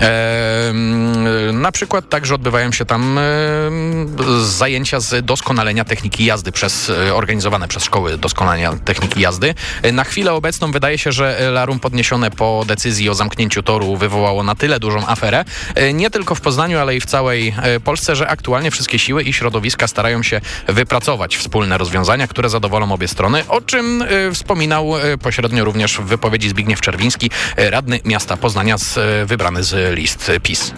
E, mm, na przykład także odbywają się tam e, zajęcia z doskonalenia techniki jazdy przez, e, organizowane przez szkoły doskonalenia techniki jazdy. E, Na chwilę obecną wydaje się, że larum podniesione po decyzji o zamknięciu toru wywołało na tyle dużą aferę, e, nie tylko w Poznaniu, ale i w całej Polsce, że aktualnie wszystkie siły i środowiska starają się wypracować wspólne rozwiązania, które zadowolą obie strony, o czym wspominał pośrednio również w wypowiedzi Zbigniew Czerwiński, radny miasta Poznania, z, wybrany z list PiS.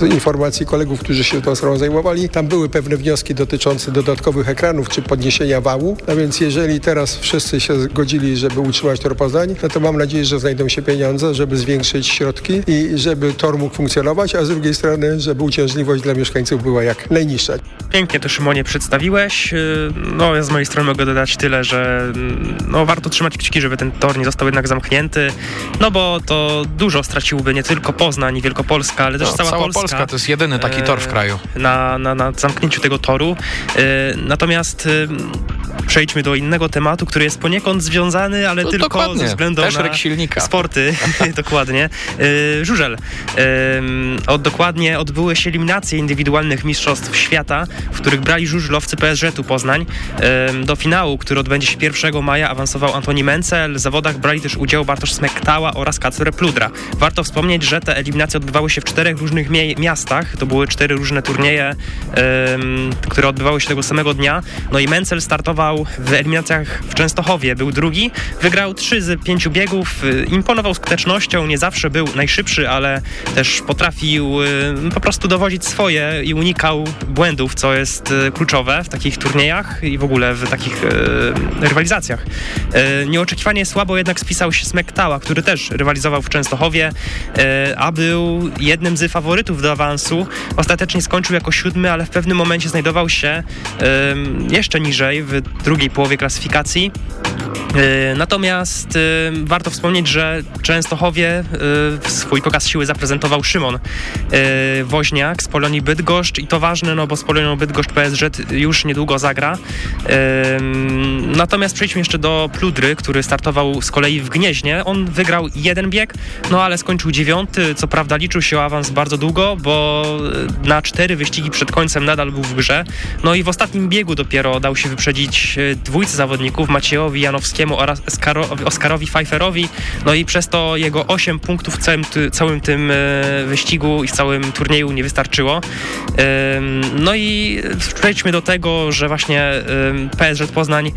Z informacji kolegów, którzy się tą sprawą zajmowali, tam były pewne wnioski dotyczące dodatkowych ekranów czy podniesienia wału. A więc jeżeli teraz wszyscy się zgodzili, żeby utrzymać tor Poznań, no to mam nadzieję, że znajdą się pieniądze, żeby zwiększyć środki i żeby tor mógł funkcjonować, a z drugiej strony, żeby uciążliwość dla mieszkańców była jak najniższa. Pięknie to Szymonie przedstawiłeś. Yy, No ja z mojej strony mogę dodać tyle, że mm, no, warto trzymać kciuki, żeby ten tor nie został jednak zamknięty, no bo to dużo straciłby nie tylko Poznań i Wielkopolska, ale też No, cała, cała Polska. Polska to jest jedyny taki tor w e, kraju. Na, na, na zamknięciu tego toru. E, Natomiast e, przejdźmy do innego tematu, który jest poniekąd związany, ale To tylko dokładnie. ze względu Też na silnika. sporty. (laughs) (laughs) dokładnie. Żużel. Od dokładnie odbyły się eliminacje indywidualnych mistrzostw świata, w których brali żużlowcy PSG-u Poznań. Do finału, który odbędzie się 1 maja, awansował Antoni Mencel. W zawodach brali też udział Bartosz Smektała oraz Kacper Pludra. Warto wspomnieć, że te eliminacje odbywały się w czterech różnych miastach. To były cztery różne turnieje, które odbywały się tego samego dnia. No i Mencel startował w eliminacjach w Częstochowie. Był drugi, wygrał trzy z pięciu biegów, imponował skutecznością, nie zawsze był najszybszy, ale też potrafił po prostu dowodzić swoje i unikał błędów, co jest y, kluczowe w takich turniejach i w ogóle w takich y, rywalizacjach. Y, Nieoczekiwanie słabo jednak spisał się Smektała, który też rywalizował w Częstochowie, a był jednym z faworytów do awansu. Ostatecznie skończył jako siódmy, ale w pewnym momencie znajdował się jeszcze niżej w drugiej połowie klasyfikacji. Yy, Natomiast yy, warto wspomnieć, że Częstochowie yy, swój pokaz siły zaprezentował Szymon Woźniak z Polonii Bydgoszcz i to ważne, no bo z Polonią Bydgoszcz PSG już niedługo zagra. Natomiast przejdźmy jeszcze do Pludry, który startował z kolei w Gnieźnie. On wygrał jeden bieg, no ale skończył dziewiąty. Co prawda liczył się awans bardzo długo, bo na cztery wyścigi przed końcem nadal był w grze. No i w ostatnim biegu dopiero dał się wyprzedzić dwójcy zawodników, Maciejowi Janowi Oraz Oskaro- Oskarowi Pfeifferowi, no i przez to jego 8 punktów w całym, całym tym e, wyścigu i w całym turnieju nie wystarczyło. No i przejdźmy do tego, że właśnie PSZ Poznań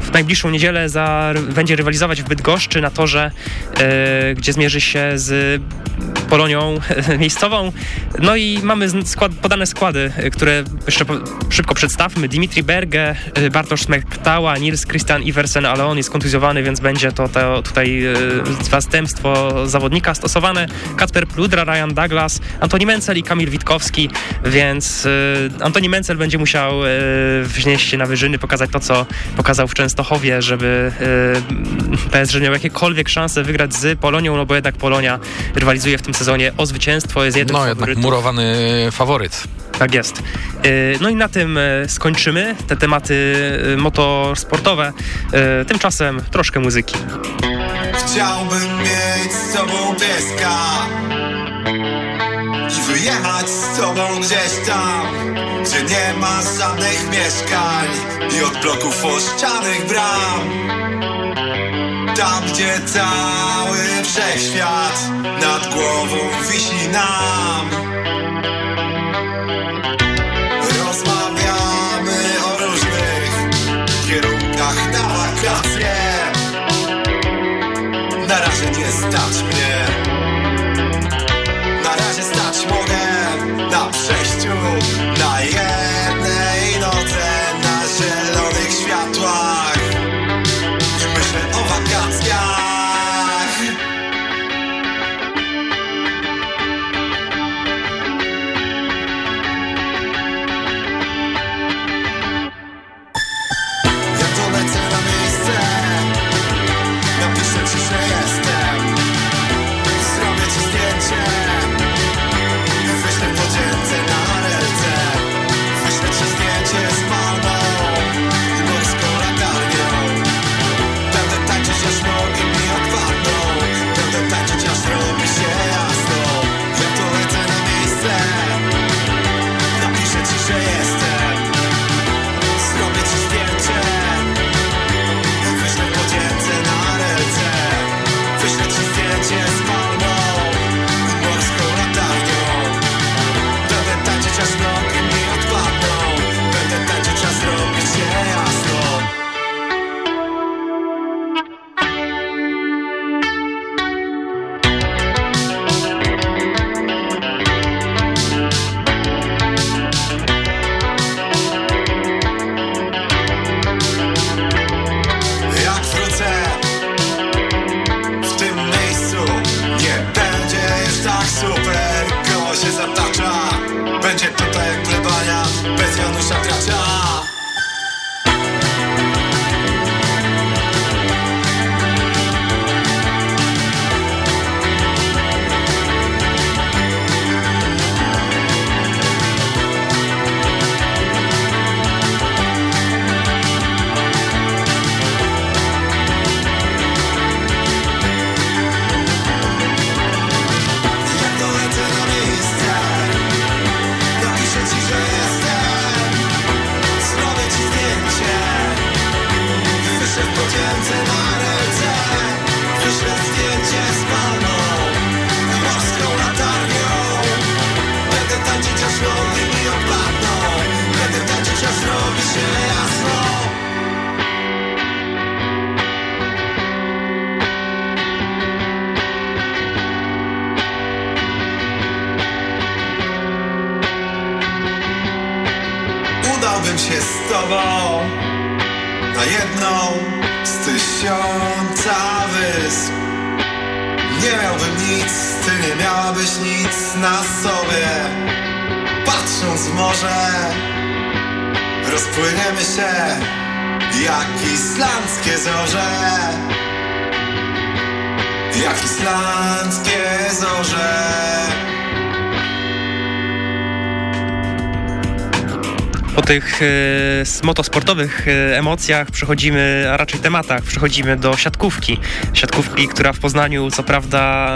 w najbliższą niedzielę za, będzie rywalizować w Bydgoszczy na torze, e, gdzie zmierzy się z Polonią (laughs) miejscową. No i mamy skład, podane składy, e, które jeszcze szybko przedstawmy. Dimitri Berge, Bartosz Smektała, Nils Christian Iversen, ale on jest kontuzjowany, więc będzie to, to tutaj e, zastępstwo zawodnika stosowane. Kacper Pludra, Ryan Douglas, Antoni Mencel i Kamil Witkowski, więc e, Antoni Mencel będzie musiał e, wznieść się na wyżyny, pokazać to, co pokazał w Częstochowie, żeby e, PSG miał jakiekolwiek szanse wygrać z Polonią, no bo jednak Polonia rywalizuje w tym sezonie o zwycięstwo, jest jednym No jednak faworytów. murowany faworyt. Tak jest. E, No i na tym e, skończymy te tematy e, motorsportowe. Tymczasem troszkę muzyki. Chciałbym mieć z tobą pieska I wyjechać z tobą gdzieś tam Gdzie nie ma żadnych mieszkań I od bloków ościanych bram Tam gdzie cały wszechświat Nad głową wisi nam stać mnie motosportowych e, emocjach przechodzimy, a raczej tematach, przechodzimy do siatkówki. Siatkówki, która w Poznaniu co prawda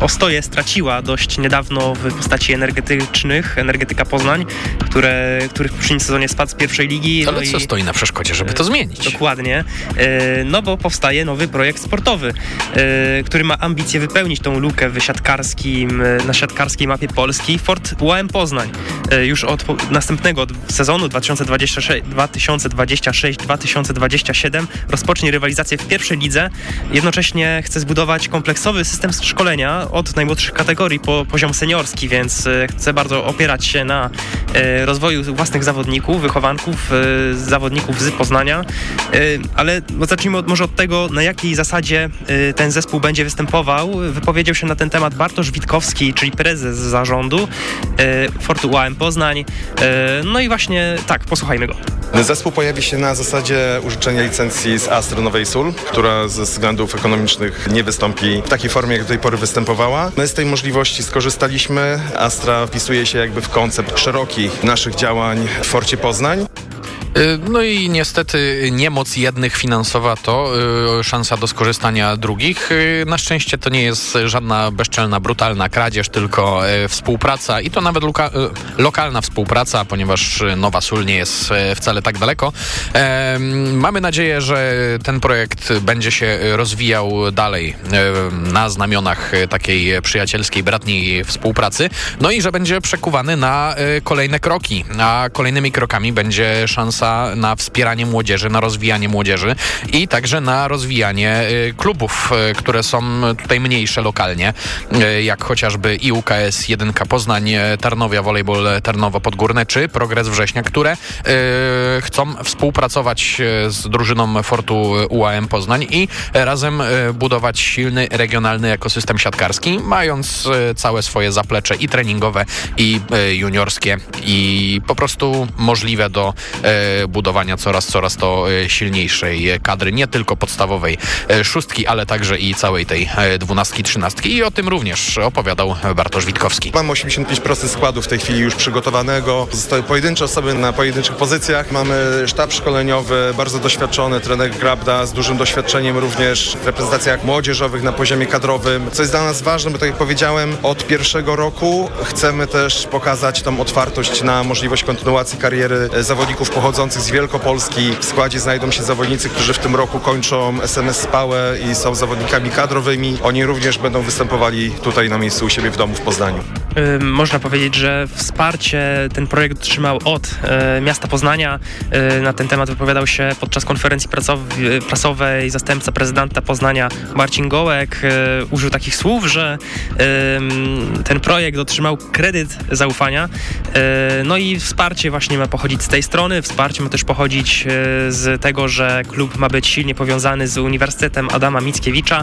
e, ostoje straciła dość niedawno w postaci energetycznych, energetyka Poznań które, których w poprzednim sezonie spadł z pierwszej ligi. Ale no co i- stoi na przeszkodzie, żeby to zmienić? Dokładnie. E, No bo powstaje nowy projekt sportowy, e, który ma ambicje wypełnić tą lukę w siatkarskim, e, na siatkarskiej mapie Polski Fort UAM Poznań. Już od następnego sezonu 2026-2027 rozpocznie rywalizację w pierwszej lidze. Jednocześnie chce zbudować kompleksowy system szkolenia od najmłodszych kategorii po poziom seniorski, więc chce bardzo opierać się na rozwoju własnych zawodników, wychowanków, e, zawodników z Poznania. E, Ale no, zacznijmy od, może od tego, na jakiej zasadzie e, ten zespół będzie występował. Wypowiedział się na ten temat Bartosz Witkowski, czyli prezes zarządu Fortu UAM Poznań. No i właśnie tak, posłuchajmy go. Zespół pojawi się na zasadzie użyczenia licencji z Astro Nowej Sól, która ze względów ekonomicznych nie wystąpi w takiej formie, jak do tej pory występowała. My z tej możliwości skorzystaliśmy. Astra wpisuje się jakby w koncept szeroki naszych działań w Forcie Poznań. Y, No i niestety niemoc jednych finansowa to y, szansa do skorzystania drugich. Y, Na szczęście to nie jest żadna bezczelna, brutalna kradzież, tylko współpraca i to nawet lokalna współpraca, ponieważ Nowa Sól nie jest wcale tak daleko. Mamy nadzieję, że ten projekt będzie się rozwijał dalej na znamionach takiej przyjacielskiej, bratniej współpracy, no i że będzie przekuwany na kolejne kroki, a kolejnymi krokami będzie szansa na wspieranie młodzieży, na rozwijanie młodzieży i także na rozwijanie y, klubów, y, które są tutaj mniejsze lokalnie, y, jak chociażby i UKS 1 Poznań, Tarnowia Volleyball Tarnowo Podgórne czy Progres Września, które chcą współpracować z drużyną Fortu UAM Poznań i razem budować silny regionalny ekosystem siatkarski, mając całe swoje zaplecze i treningowe, i juniorskie, i po prostu możliwe do budowania coraz, coraz to y, silniejszej kadry, nie tylko podstawowej y, szóstki, ale także i całej tej y, dwunastki, trzynastki. I o tym również opowiadał Bartosz Witkowski. Mamy 85% składu w tej chwili już przygotowanego. Zostały pojedyncze osoby na pojedynczych pozycjach. Mamy sztab szkoleniowy, bardzo doświadczony trener Grabda z dużym doświadczeniem również w reprezentacjach młodzieżowych na poziomie kadrowym. Co jest dla nas ważne, bo tak jak powiedziałem, od pierwszego roku chcemy też pokazać tą otwartość na możliwość kontynuacji kariery e, zawodników pochodzących z Wielkopolski. W składzie znajdą się zawodnicy, którzy w tym roku kończą SMS Spałę i są zawodnikami kadrowymi. Oni również będą występowali tutaj na miejscu u siebie w domu w Poznaniu. Można powiedzieć, że wsparcie ten projekt otrzymał od y, miasta Poznania. Y, Na ten temat wypowiadał się podczas konferencji prasowej zastępca prezydenta Poznania Marcin Gołek. Y, Użył takich słów, że ten projekt otrzymał kredyt zaufania. No i wsparcie właśnie ma pochodzić z tej strony. Wsparcie ma też pochodzić y, z tego, że klub ma być silnie powiązany z Uniwersytetem Adama Mickiewicza.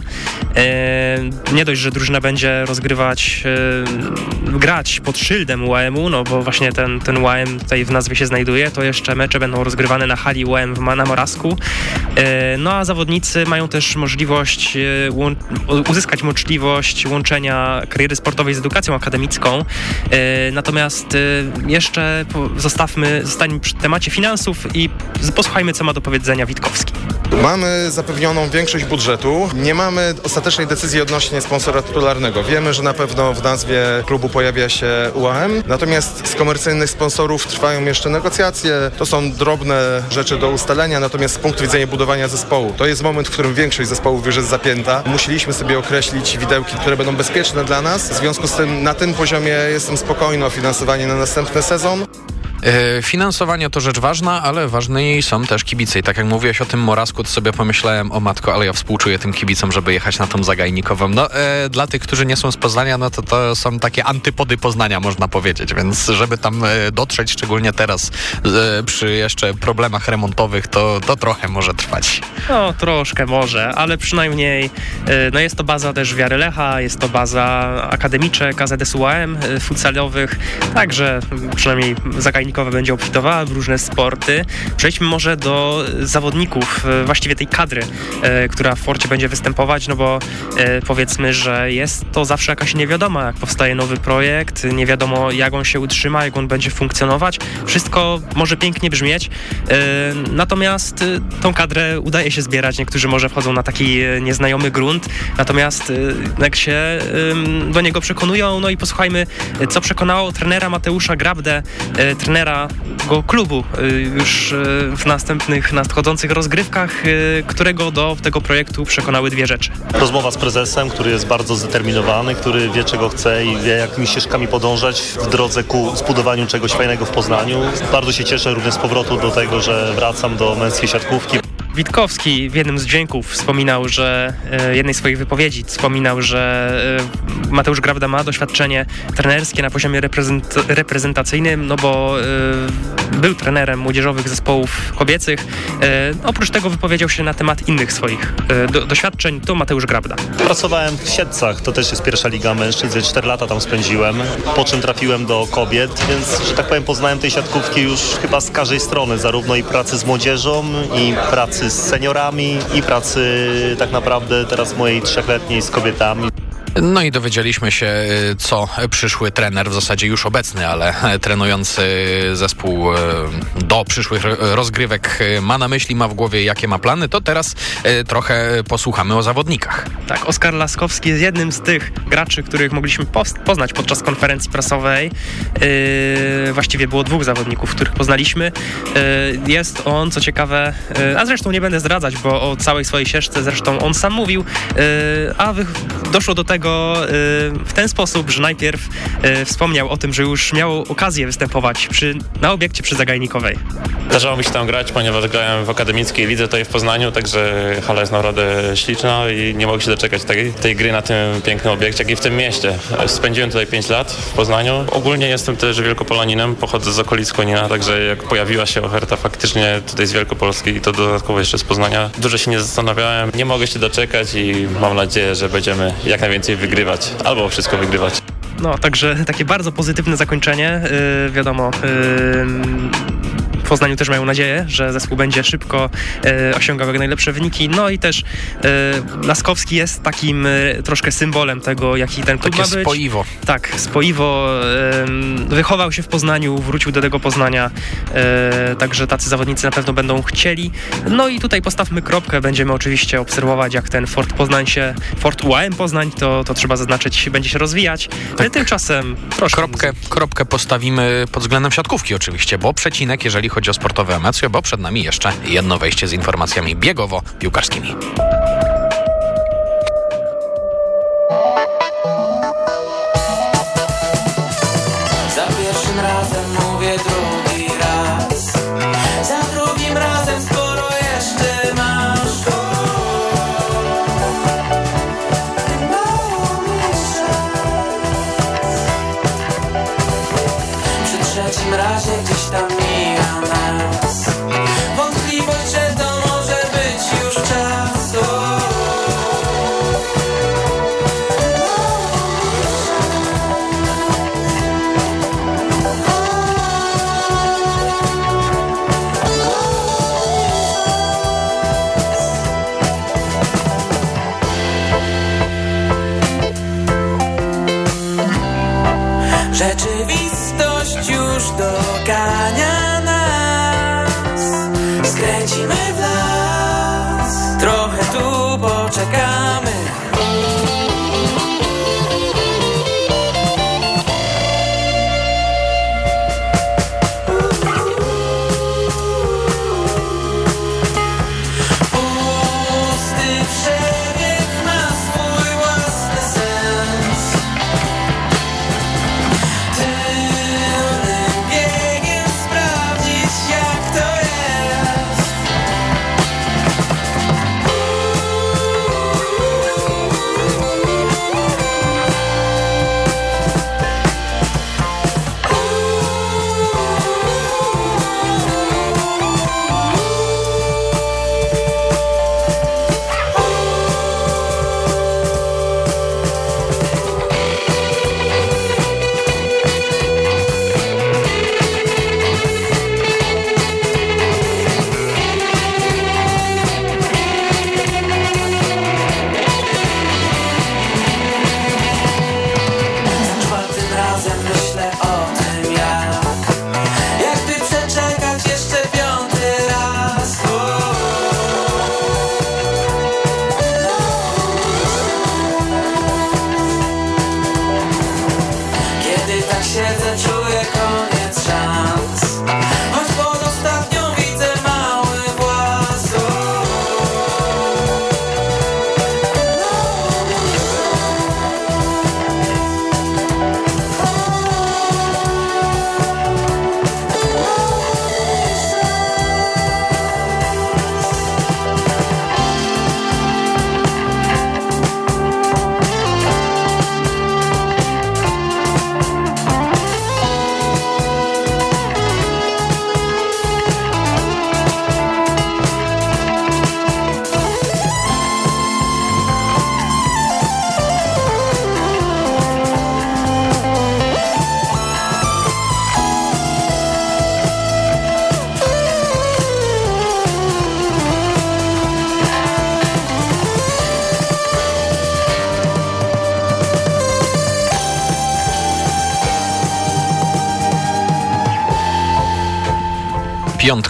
Y, Nie dość, że drużyna będzie rozgrywać y, grać pod szyldem UAM-u, no bo właśnie ten, ten UAM tutaj w nazwie się znajduje, to jeszcze mecze będą rozgrywane na hali UAM w Ma- na Morasku. E, No a zawodnicy mają też możliwość, e, uzyskać możliwość łączenia kariery sportowej z edukacją akademicką. E, Natomiast e, jeszcze zostawmy, zostańmy przy temacie finansów i posłuchajmy, co ma do powiedzenia Witkowski. Mamy zapewnioną większość budżetu. Nie mamy ostatecznej decyzji odnośnie sponsora tytularnego. Wiemy, że na pewno w nazwie klubu pojawia się UAM, natomiast z komercyjnych sponsorów trwają jeszcze negocjacje. To są drobne rzeczy do ustalenia, natomiast z punktu widzenia budowania zespołu, to jest moment, w którym większość zespołów już jest zapięta. Musieliśmy sobie określić widełki, które będą bezpieczne dla nas. W związku z tym na tym poziomie jestem spokojny o finansowanie na następny sezon. E, Finansowanie to rzecz ważna, ale ważne są też kibice. I tak jak mówiłeś o tym Morasku, to sobie pomyślałem, o matko, ale ja współczuję tym kibicom, żeby jechać na tą zagajnikową. No, e, dla tych, którzy nie są z Poznania, no to to są takie antypody Poznania, można powiedzieć. Więc żeby tam e, dotrzeć, szczególnie teraz e, przy jeszcze problemach remontowych, to, to trochę może trwać. No, troszkę może, ale przynajmniej e, no jest to baza też Wiary Lecha, jest to baza akademiczek AZS UAM e, futsalowych, także przynajmniej zagajnikowa będzie obfitowała w różne sporty. Przejdźmy może do zawodników, e, właściwie tej kadry, e, która w Forcie będzie występować, no bo e, powiedzmy, że jest to zawsze jakaś niewiadoma, jak powstaje nowy projekt, nie wiadomo jak on się utrzyma, jak on będzie funkcjonować. Wszystko może pięknie brzmieć, natomiast tą kadrę udaje się zbierać. Niektórzy może wchodzą na taki nieznajomy grunt, natomiast jak się do niego przekonują, no i posłuchajmy, co przekonało trenera Mateusza Grabdę, trenera trenera tego klubu y, już y, w następnych nadchodzących rozgrywkach, y, którego do tego projektu przekonały dwie rzeczy. Rozmowa z prezesem, który jest bardzo zdeterminowany, który wie czego chce i wie jakimi ścieżkami podążać w drodze ku zbudowaniu czegoś fajnego w Poznaniu. Bardzo się cieszę również z powrotu do tego, że wracam do męskiej siatkówki. Witkowski w jednym z dźwięków wspominał, że e, jednej swoich wypowiedzi wspominał, że e, Mateusz Grawda ma doświadczenie trenerskie na poziomie reprezent, reprezentacyjnym, no bo e, był trenerem młodzieżowych zespołów kobiecych. Oprócz tego wypowiedział się na temat innych swoich do, doświadczeń. To Mateusz Grabda. Pracowałem w Siedcach, to też jest pierwsza liga mężczyzn, 4 lata tam spędziłem, po czym trafiłem do kobiet, więc, że tak powiem, poznałem tej siatkówki już chyba z każdej strony, zarówno i pracy z młodzieżą, i pracy z seniorami, i pracy tak naprawdę teraz mojej trzechletniej z kobietami. No i dowiedzieliśmy się, y, co przyszły trener, w zasadzie już obecny, ale trenujący zespół y, do przyszłych rozgrywek y, ma na myśli, ma w głowie, jakie ma plany, to teraz trochę posłuchamy o zawodnikach. Tak, Oskar Laskowski jest jednym z tych graczy, których mogliśmy poznać podczas konferencji prasowej. Yy, właściwie było dwóch zawodników, których poznaliśmy. Yy, jest on, co ciekawe, a zresztą nie będę zdradzać, bo o całej swojej ścieżce zresztą on sam mówił, a doszło do tego w ten sposób, że najpierw wspomniał o tym, że już miał okazję występować przy, na obiekcie przy Zagajnikowej. Zdarzało mi się tam grać, ponieważ grałem w akademickiej lidze tutaj w Poznaniu, także hala jest naprawdę śliczna i nie mogę się doczekać tej, tej gry na tym pięknym obiekcie, jak i w tym mieście. Spędziłem tutaj 5 lat w Poznaniu. Ogólnie jestem też wielkopolaninem, pochodzę z okolic Konina, także jak pojawiła się oferta faktycznie tutaj z Wielkopolski i to dodatkowo jeszcze z Poznania, dużo się nie zastanawiałem. Nie mogę się doczekać i mam nadzieję, że będziemy jak najwięcej wygrywać, albo wszystko wygrywać. No, także takie bardzo pozytywne zakończenie. Yy, wiadomo, yy, w Poznaniu też mają nadzieję, że zespół będzie szybko e, osiągał jak najlepsze wyniki. No i też e, Laskowski jest takim e, troszkę symbolem tego, jaki ten klub Takie ma być. spoiwo. Tak, spoiwo. wychował się w Poznaniu, wrócił do tego Poznania, e, także tacy zawodnicy na pewno będą chcieli. No i tutaj postawmy kropkę. Będziemy oczywiście obserwować, jak ten Fort Poznań się, Fort UAM Poznań, to, to trzeba zaznaczyć, będzie się rozwijać. Tak. Tymczasem proszę. Kropkę, kropkę postawimy pod względem siatkówki oczywiście, bo przecinek, jeżeli chodzi o sportowe emocje, bo przed nami jeszcze jedno wejście z informacjami biegowo-piłkarskimi.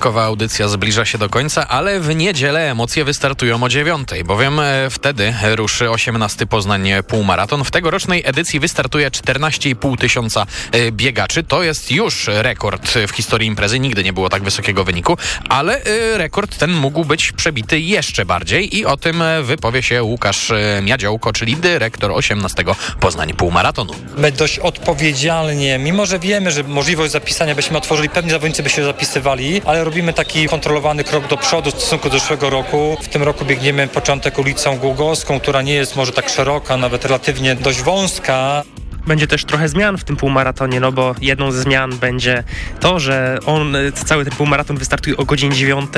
Piątkowa audycja zbliża się do końca, ale w niedzielę emocje wystartują o dziewiątej, bowiem e, wtedy ruszy 18 Poznań Półmaraton. W tegorocznej edycji wystartuje 14,5 tysiąca e, biegaczy. To jest już rekord w historii imprezy. Nigdy nie było tak wysokiego wyniku, ale e, rekord ten mógł być przebity jeszcze bardziej i o tym wypowie się Łukasz Miadziołko, czyli dyrektor 18 Poznań Półmaratonu. Dość odpowiedzialnie, mimo że wiemy, że możliwość zapisania byśmy otworzyli, pewnie zawodnicy by się zapisywali, ale robimy taki kontrolowany krok do przodu w stosunku do zeszłego roku. W tym roku biegniemy początek ulicą Głogowską, która nie jest może tak szeroka, nawet relatywnie dość wąska. Będzie też trochę zmian w tym półmaratonie, no bo jedną ze zmian będzie to, że on, cały ten półmaraton wystartuje o godzinie 9.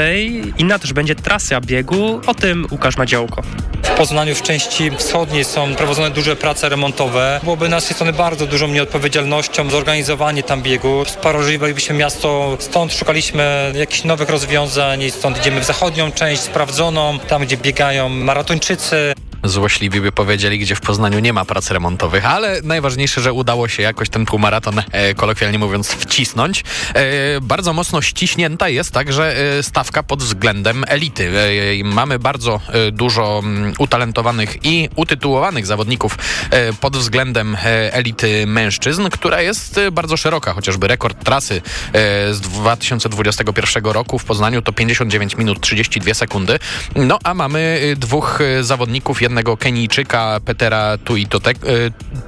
Inna też będzie trasa biegu, o tym Łukasz Madziałko. W Poznaniu w części wschodniej są prowadzone duże prace remontowe. Byłoby naszej strony bardzo dużą nieodpowiedzialnością zorganizowanie tam biegu. Sparożylibyśmy miasto, stąd szukaliśmy jakichś nowych rozwiązań i stąd idziemy w zachodnią część sprawdzoną, tam gdzie biegają maratończycy. Złośliwi by powiedzieli, gdzie w Poznaniu nie ma prac remontowych, ale najważniejsze, że udało się jakoś ten półmaraton, e, kolokwialnie mówiąc, wcisnąć. E, bardzo mocno ściśnięta jest także e, stawka pod względem elity. E, mamy bardzo e, dużo mm, utalentowanych i utytułowanych zawodników e, pod względem elity mężczyzn, która jest bardzo szeroka, chociażby rekord trasy z 2021 roku w Poznaniu to 59 minut 32 sekundy. No a mamy dwóch zawodników, jednego Kenijczyka Petera e,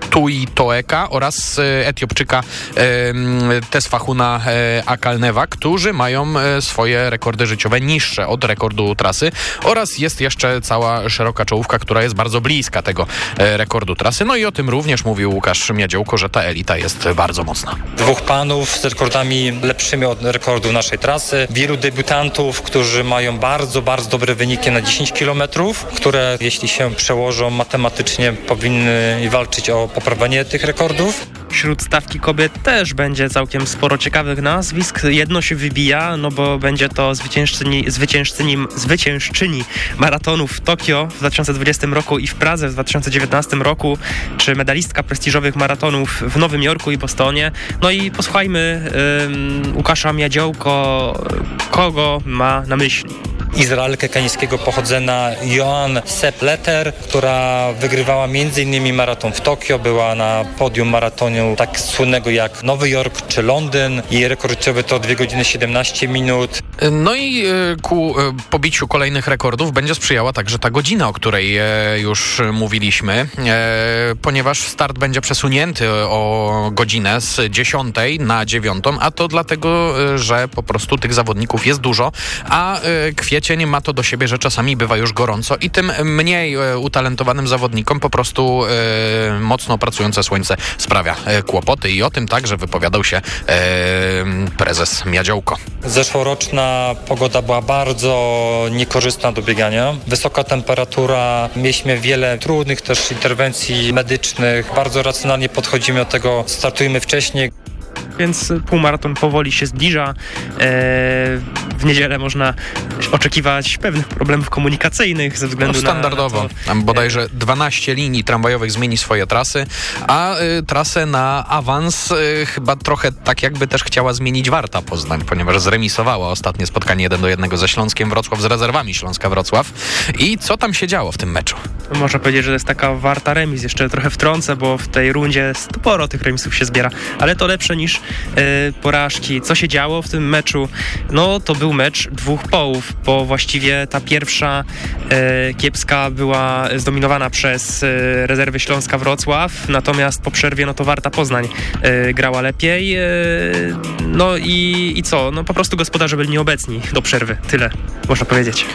Tuitoeka oraz e, Etiopczyka m, Tesfahuna Akalnewa, którzy mają swoje rekordy życiowe niższe od rekordu trasy oraz jest jeszcze cała szeroka czołówka, która jest bardzo bliska tego rekordu trasy. No i o tym również mówił Łukasz Miadziołko, że ta elita jest bardzo mocna. Dwóch panów z rekordami lepszymi od rekordu naszej trasy. Wielu debiutantów, którzy mają bardzo, bardzo dobre wyniki na 10 kilometrów, które jeśli się przełożą matematycznie powinny walczyć o poprawienie tych rekordów. Wśród stawki kobiet też będzie całkiem sporo ciekawych nazwisk. Jedno się wybija, no bo będzie to zwyciężczyni, zwyciężczyni, zwyciężczyni maratonów w Tokio w 2020 roku i w Pradze w 2019 roku, czy medalistka prestiżowych maratonów w Nowym Jorku i Bostonie. No i posłuchajmy ym, Łukasza Miadziołko, kogo ma na myśli. Izraelkę kenijskiego pochodzenia Joan Sepleter, która wygrywała m.in. maraton w Tokio, była na podium maratonu tak słynnego jak Nowy Jork czy Londyn. Jej rekord życiowy to 2 godziny 17 minut. No i e, ku e, pobiciu kolejnych rekordów będzie sprzyjała także ta godzina, o której e, już mówiliśmy, ponieważ start będzie przesunięty o godzinę z 10 na 9, a to dlatego, że po prostu tych zawodników jest dużo, a e, kwiecień ma to do siebie, że czasami bywa już gorąco i tym mniej e, utalentowanym zawodnikom po prostu e, mocno pracujące słońce sprawia e, kłopoty i o tym także wypowiadał się prezes Miadziołko. Zeszłoroczna pogoda była bardzo niekorzystna do biegania. Wysoka temperatura, mieliśmy wiele trudnych też interwencji medycznych. Bardzo racjonalnie podchodzimy do tego, startujemy wcześniej. Więc półmaraton powoli się zbliża. E, w niedzielę można oczekiwać pewnych problemów komunikacyjnych ze względu No, standardowo. na... Tam bodajże 12 linii tramwajowych zmieni swoje trasy, a y, trasę na awans y, chyba trochę tak jakby też chciała zmienić Warta Poznań, ponieważ zremisowała ostatnie spotkanie 1 do 1 ze Śląskiem Wrocław z rezerwami Śląska Wrocław. I co tam się działo w tym meczu? Można powiedzieć, że to jest taka warta remis. Jeszcze trochę wtrącę, bo w tej rundzie sporo tych remisów się zbiera, ale to lepsze niż e, porażki. Co się działo w tym meczu? No to był mecz dwóch połów, bo właściwie ta pierwsza e, kiepska była zdominowana przez e, rezerwy Śląska Wrocław, natomiast po przerwie no to Warta Poznań e, grała lepiej. E, no i, i co? No po prostu gospodarze byli nieobecni do przerwy. Tyle można powiedzieć.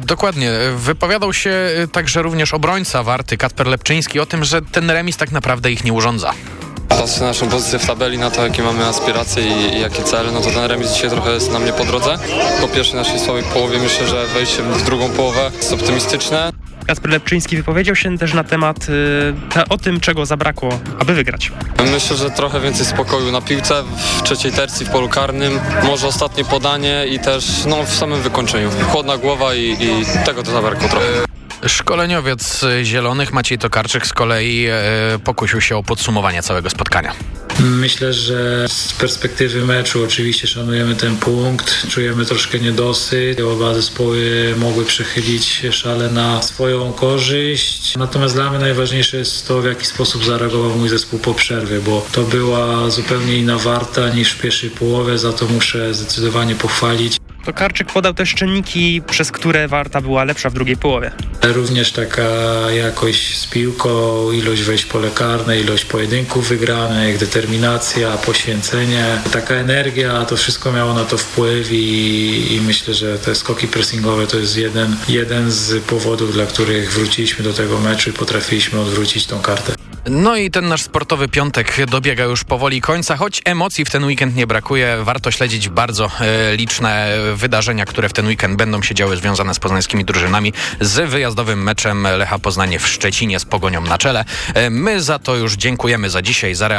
Dokładnie. Wypowiadał się także również obrońca Warty, Katper Lepczyński, o tym, że ten remis tak naprawdę ich nie urządza. Patrzę na naszą pozycję w tabeli, na to jakie mamy aspiracje i, i jakie cele, no to ten remis dzisiaj trochę jest na mnie po drodze. Po pierwszej naszej słabej połowie myślę, że wejście w drugą połowę jest optymistyczne. Kasper Lepczyński wypowiedział się też na temat y, te, o tym, czego zabrakło, aby wygrać. Myślę, że trochę więcej spokoju na piłce, w trzeciej tercji, w polu karnym, może ostatnie podanie i też no, w samym wykończeniu. Chłodna głowa i, i tego to zabrakło trochę. Szkoleniowiec Zielonych Maciej Tokarczyk z kolei e, pokusił się o podsumowanie całego spotkania. Myślę, że z perspektywy meczu oczywiście szanujemy ten punkt, czujemy troszkę niedosyt. Oba zespoły mogły przechylić szale na swoją korzyść. Natomiast dla mnie najważniejsze jest to, w jaki sposób zareagował mój zespół po przerwie, bo to była zupełnie inna warta niż w pierwszej połowie, za to muszę zdecydowanie pochwalić. Tokarczyk podał też czynniki, przez które Warta była lepsza w drugiej połowie. Również taka jakość z piłką, ilość wejść pole karne, ilość pojedynków wygranych, determinacja, poświęcenie, taka energia, to wszystko miało na to wpływ i, i myślę, że te skoki pressingowe to jest jeden, jeden z powodów, dla których wróciliśmy do tego meczu i potrafiliśmy odwrócić tą kartę. No i ten nasz sportowy piątek dobiega już powoli końca, choć emocji w ten weekend nie brakuje. Warto śledzić bardzo e, liczne wydarzenia, które w ten weekend będą się działy związane z poznańskimi drużynami, z wyjazdowym meczem Lecha Poznanie w Szczecinie z Pogonią na czele. E, my za to już dziękujemy za dzisiaj, za realizację